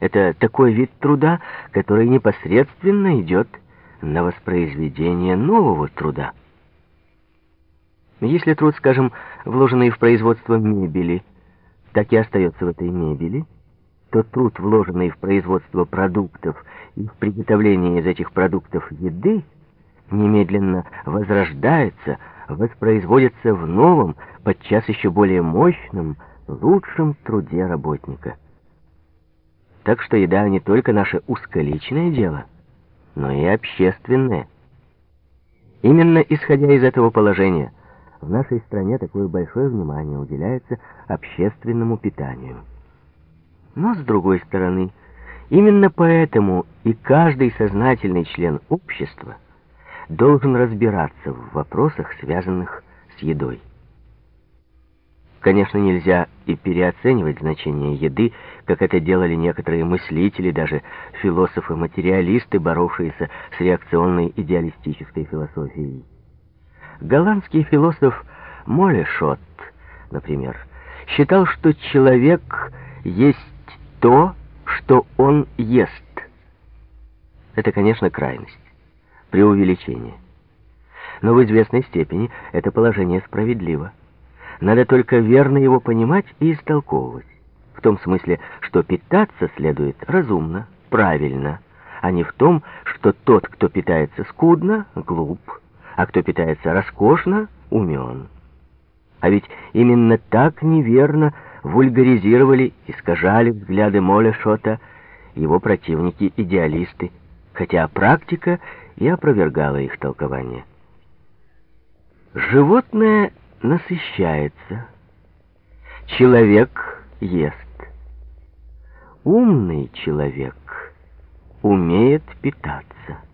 Это такой вид труда, который непосредственно идет на воспроизведение нового труда. Если труд, скажем, вложенный в производство мебели, так и остается в этой мебели, то труд, вложенный в производство продуктов и в приготовление из этих продуктов еды, немедленно возрождается, воспроизводится в новом, подчас еще более мощном, лучшем труде работника. Так что еда не только наше узколичное дело, но и общественное. Именно исходя из этого положения, в нашей стране такое большое внимание уделяется общественному питанию. Но, с другой стороны, именно поэтому и каждый сознательный член общества должен разбираться в вопросах, связанных с едой. Конечно, нельзя и переоценивать значение еды, как это делали некоторые мыслители, даже философы-материалисты, боровшиеся с реакционной идеалистической философией. Голландский философ Молешот, например, считал, что человек есть то, что он ест. Это, конечно, крайность, преувеличение. Но в известной степени это положение справедливо. Надо только верно его понимать и истолковывать. В том смысле, что питаться следует разумно, правильно, а не в том, что тот, кто питается скудно, глуп, а кто питается роскошно, умен. А ведь именно так неверно вульгаризировали, искажали взгляды Моля Шота его противники-идеалисты, хотя практика и опровергала их толкование. Животное насыщается, человек ест. Умный человек умеет питаться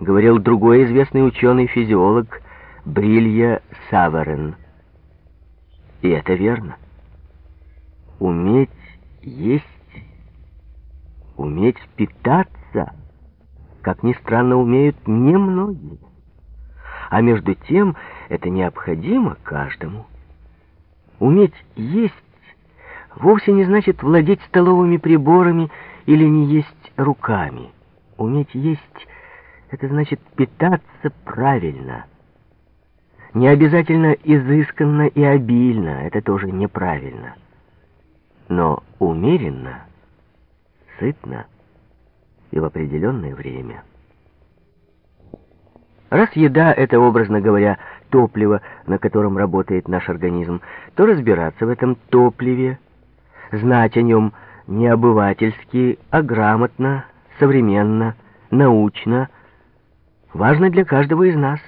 говорил другой известный ученый-физиолог Брилья Саверен. И это верно. Уметь есть, уметь питаться, как ни странно, умеют немногие. А между тем это необходимо каждому. Уметь есть вовсе не значит владеть столовыми приборами или не есть руками. Уметь есть это значит питаться правильно. Не обязательно изысканно и обильно, это тоже неправильно. Но умеренно, сытно и в определенное время. Раз еда — это, образно говоря, топливо, на котором работает наш организм, то разбираться в этом топливе, знать о нем не обывательски, а грамотно, современно, научно — важно для каждого из нас,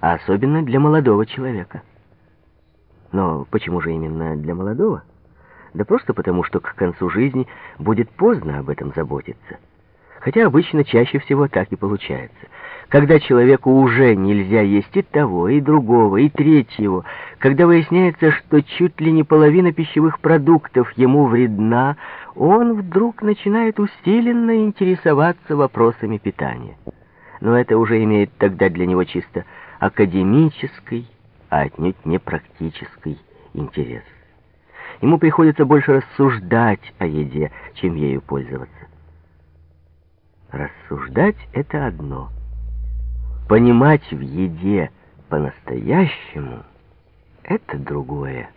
а особенно для молодого человека. Но почему же именно для молодого? Да просто потому, что к концу жизни будет поздно об этом заботиться. Хотя обычно чаще всего так и получается. Когда человеку уже нельзя есть и того, и другого, и третьего, когда выясняется, что чуть ли не половина пищевых продуктов ему вредна, он вдруг начинает усиленно интересоваться вопросами питания но это уже имеет тогда для него чисто академический, а отнюдь не практический интерес. Ему приходится больше рассуждать о еде, чем ею пользоваться. Рассуждать — это одно. Понимать в еде по-настоящему — это другое.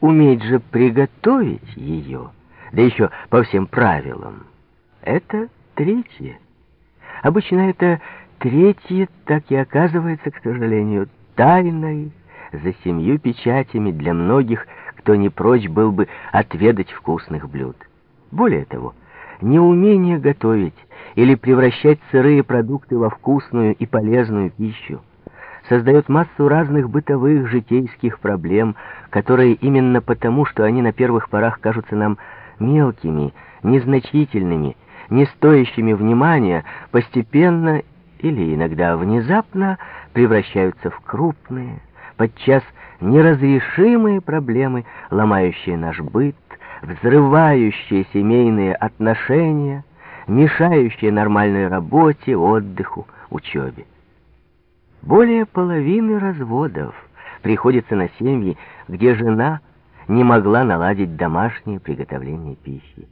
Уметь же приготовить ее, да еще по всем правилам — это третье. Обычно это третье так и оказывается, к сожалению, тайной за семью печатями для многих, кто не прочь был бы отведать вкусных блюд. Более того, неумение готовить или превращать сырые продукты во вкусную и полезную пищу создает массу разных бытовых житейских проблем, которые именно потому, что они на первых порах кажутся нам мелкими, незначительными, не стоящими внимания, постепенно или иногда внезапно превращаются в крупные, подчас неразрешимые проблемы, ломающие наш быт, взрывающие семейные отношения, мешающие нормальной работе, отдыху, учебе. Более половины разводов приходится на семьи, где жена не могла наладить домашнее приготовление пищи.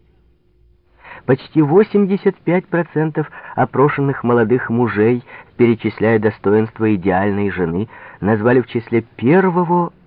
Почти 85% опрошенных молодых мужей, перечисляя достоинства идеальной жены, назвали в числе первого